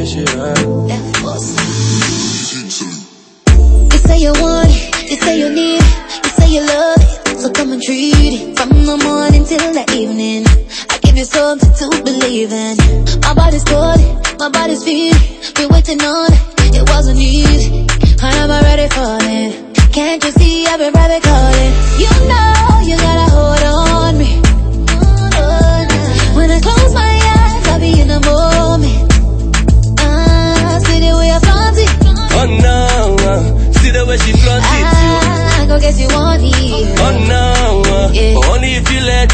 right. You say you want it, you say you need it, you say you love it, so come and treat it. From the morning till the evening, I give you something to believe in. My body's good, my body's feeling, been waiting on it, it wasn't easy, and I'm already falling. Can't you see I've been private calling? Oh no, see the way she you. Ah, go guess you it. Oh no, Yeah. only if you let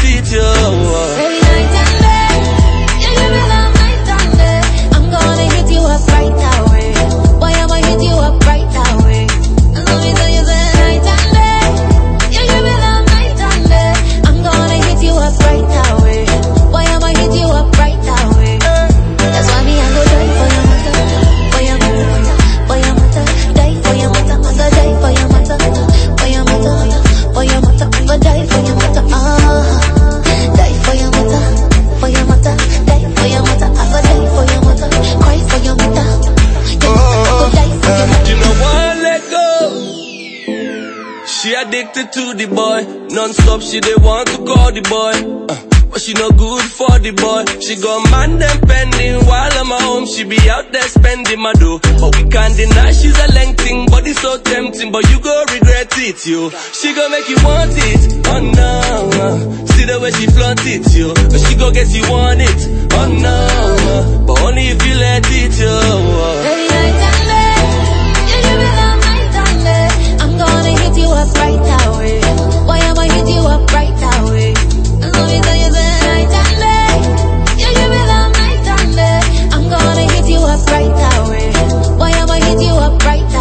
She addicted to the boy. Non-stop, she they want to call the boy. Uh, but she no good for the boy. She got man them pending while I'm at home. She be out there spending my dough. But we can't deny she's a lengthing. Body so tempting, but you go regret it, yo. She gon' make you want it. Oh no. see the way she flaunt it, yo. She go guess you want it. Oh no. but only upright.